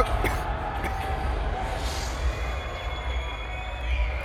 う